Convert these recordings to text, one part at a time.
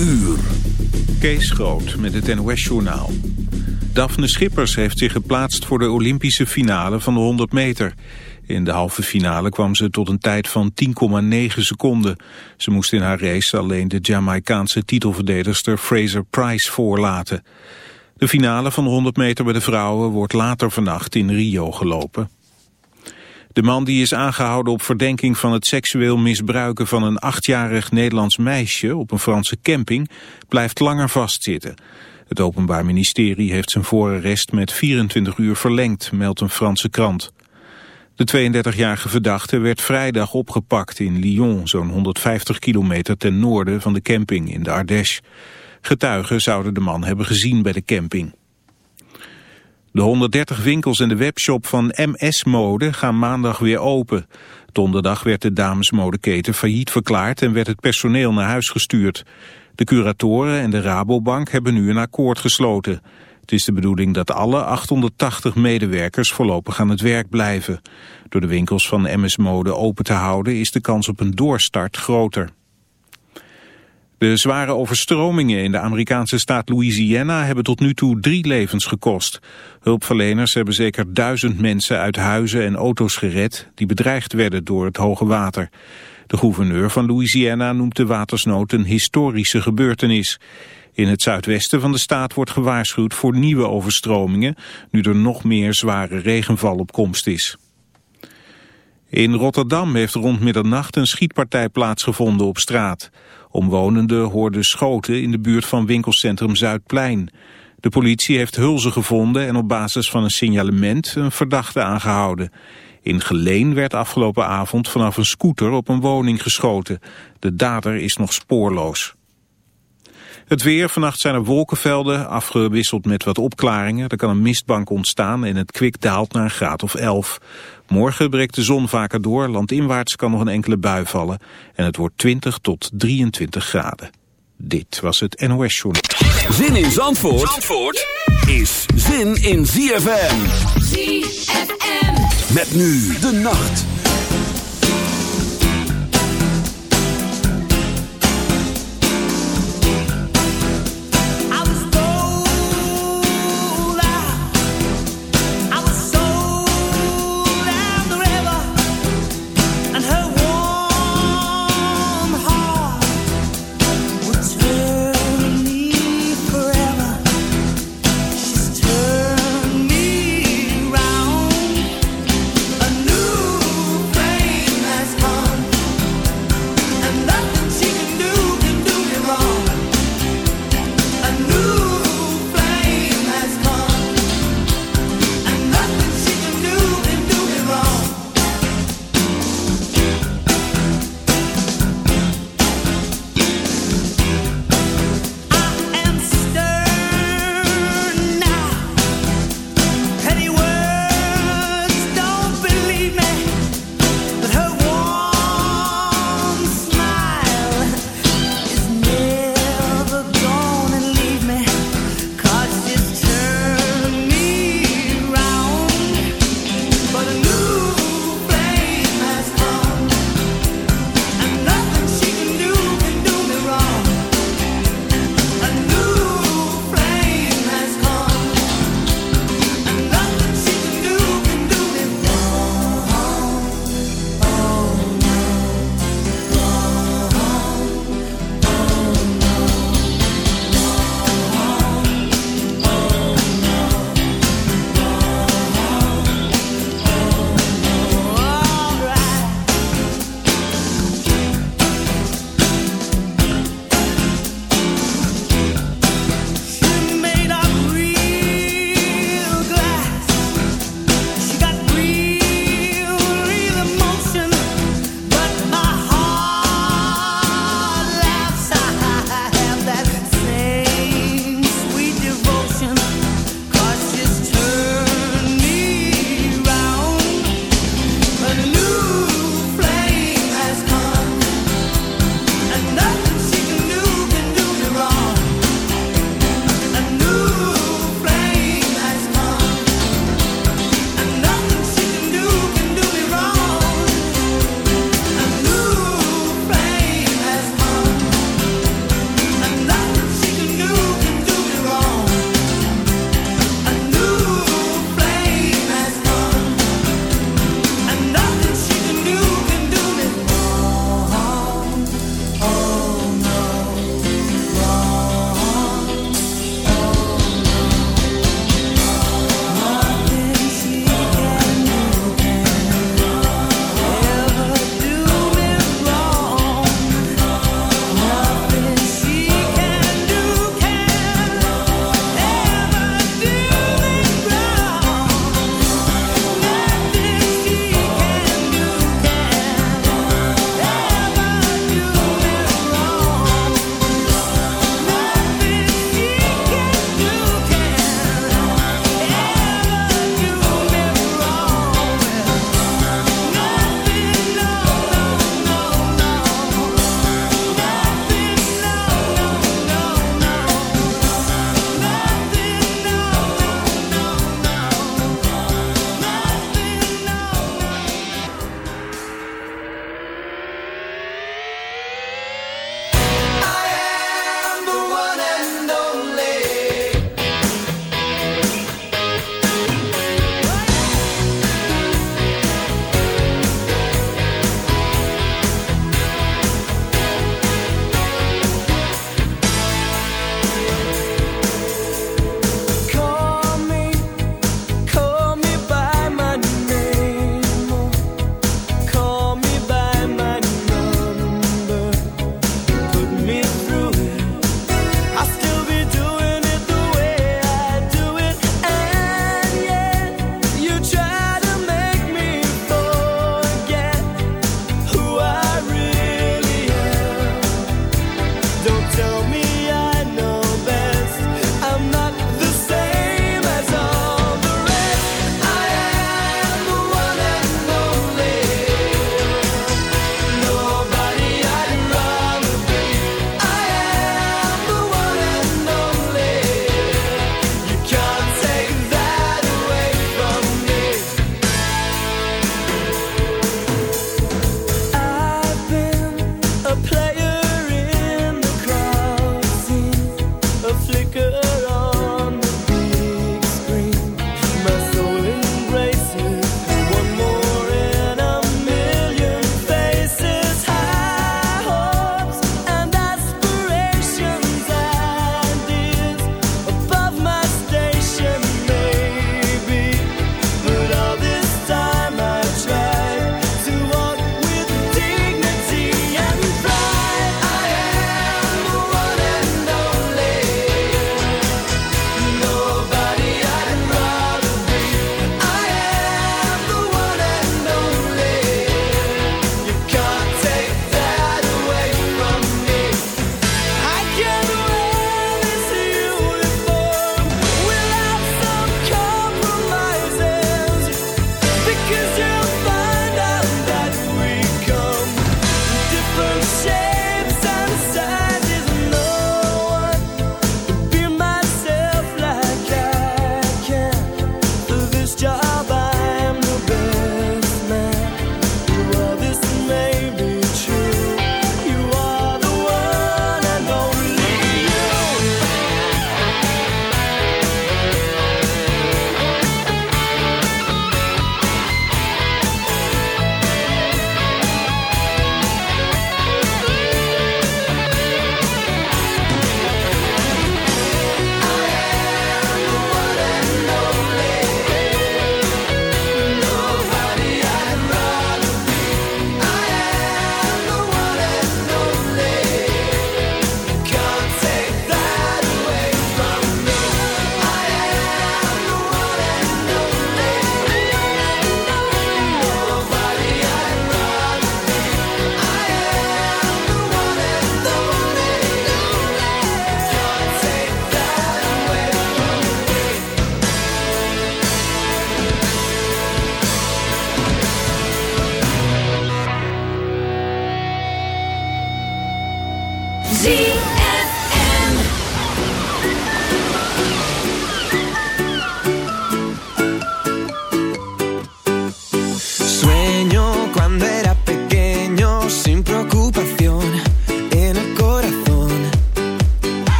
Uur. Kees Groot met het NOS-journaal. Daphne Schippers heeft zich geplaatst voor de Olympische finale van de 100 meter. In de halve finale kwam ze tot een tijd van 10,9 seconden. Ze moest in haar race alleen de Jamaicaanse titelverdedigster Fraser Price voorlaten. De finale van de 100 meter bij de vrouwen wordt later vannacht in Rio gelopen. De man die is aangehouden op verdenking van het seksueel misbruiken van een achtjarig Nederlands meisje op een Franse camping blijft langer vastzitten. Het Openbaar Ministerie heeft zijn voorarrest met 24 uur verlengd, meldt een Franse krant. De 32-jarige verdachte werd vrijdag opgepakt in Lyon, zo'n 150 kilometer ten noorden van de camping in de Ardèche. Getuigen zouden de man hebben gezien bij de camping. De 130 winkels en de webshop van MS Mode gaan maandag weer open. Donderdag werd de damesmodeketen failliet verklaard en werd het personeel naar huis gestuurd. De curatoren en de Rabobank hebben nu een akkoord gesloten. Het is de bedoeling dat alle 880 medewerkers voorlopig aan het werk blijven. Door de winkels van MS Mode open te houden is de kans op een doorstart groter. De zware overstromingen in de Amerikaanse staat Louisiana hebben tot nu toe drie levens gekost. Hulpverleners hebben zeker duizend mensen uit huizen en auto's gered die bedreigd werden door het hoge water. De gouverneur van Louisiana noemt de watersnood een historische gebeurtenis. In het zuidwesten van de staat wordt gewaarschuwd voor nieuwe overstromingen, nu er nog meer zware regenval op komst is. In Rotterdam heeft rond middernacht een schietpartij plaatsgevonden op straat. Omwonenden hoorden schoten in de buurt van winkelcentrum Zuidplein. De politie heeft hulzen gevonden en op basis van een signalement een verdachte aangehouden. In Geleen werd afgelopen avond vanaf een scooter op een woning geschoten. De dader is nog spoorloos. Het weer, vannacht zijn er wolkenvelden, afgewisseld met wat opklaringen. Er kan een mistbank ontstaan en het kwik daalt naar een graad of 11. Morgen breekt de zon vaker door, landinwaarts kan nog een enkele bui vallen. En het wordt 20 tot 23 graden. Dit was het NOS Journal. Zin in Zandvoort, Zandvoort is zin in ZFM. ZFM. Met nu de nacht.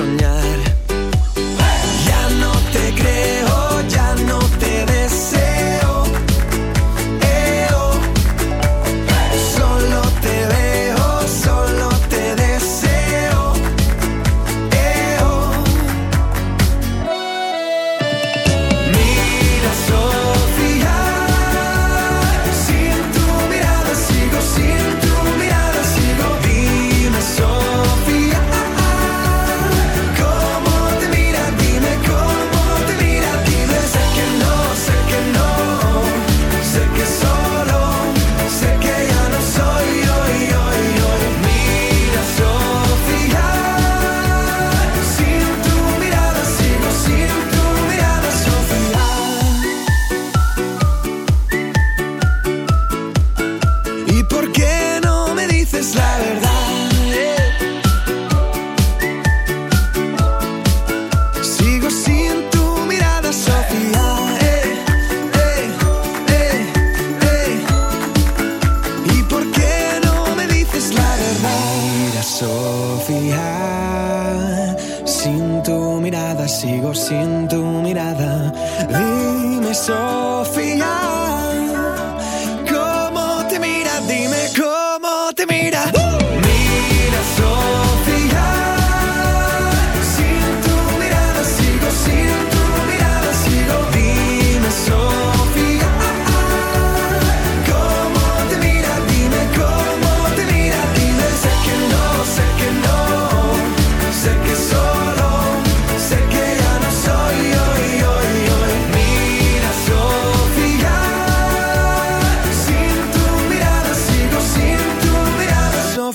soñar.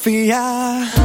Sophia.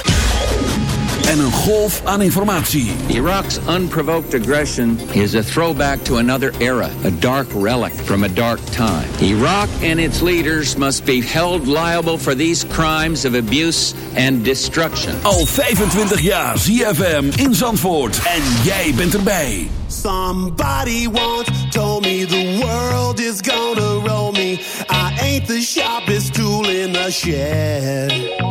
En een golf aan informatie. Iraq's unprovoked aggression is a throwback to another era. A dark relic from a dark time. Iraq and its leaders must be held liable for these crimes of abuse and destruction. Al 25 jaar ZFM in Zandvoort. En jij bent erbij. Somebody once told me the world is gonna roll me. I ain't ain't the sharpest tool in the shed.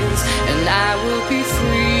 and I will be free.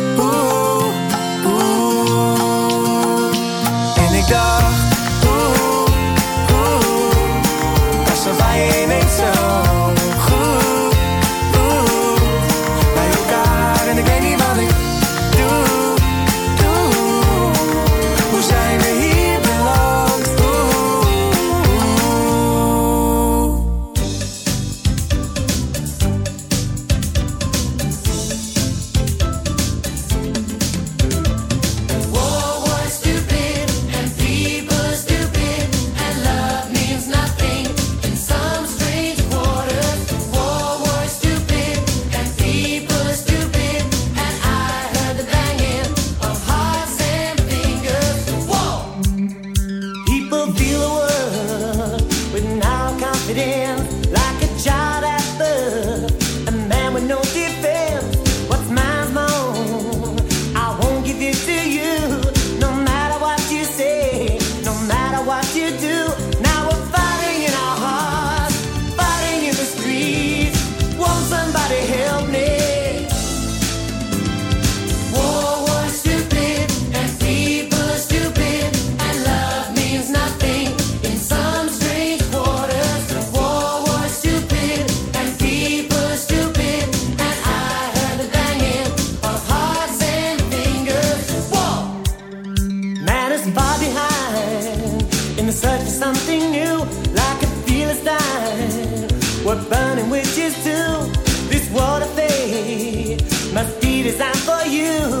Searching search for something new, like a fearless dying. We're burning witches too. This world of fate must be designed for you.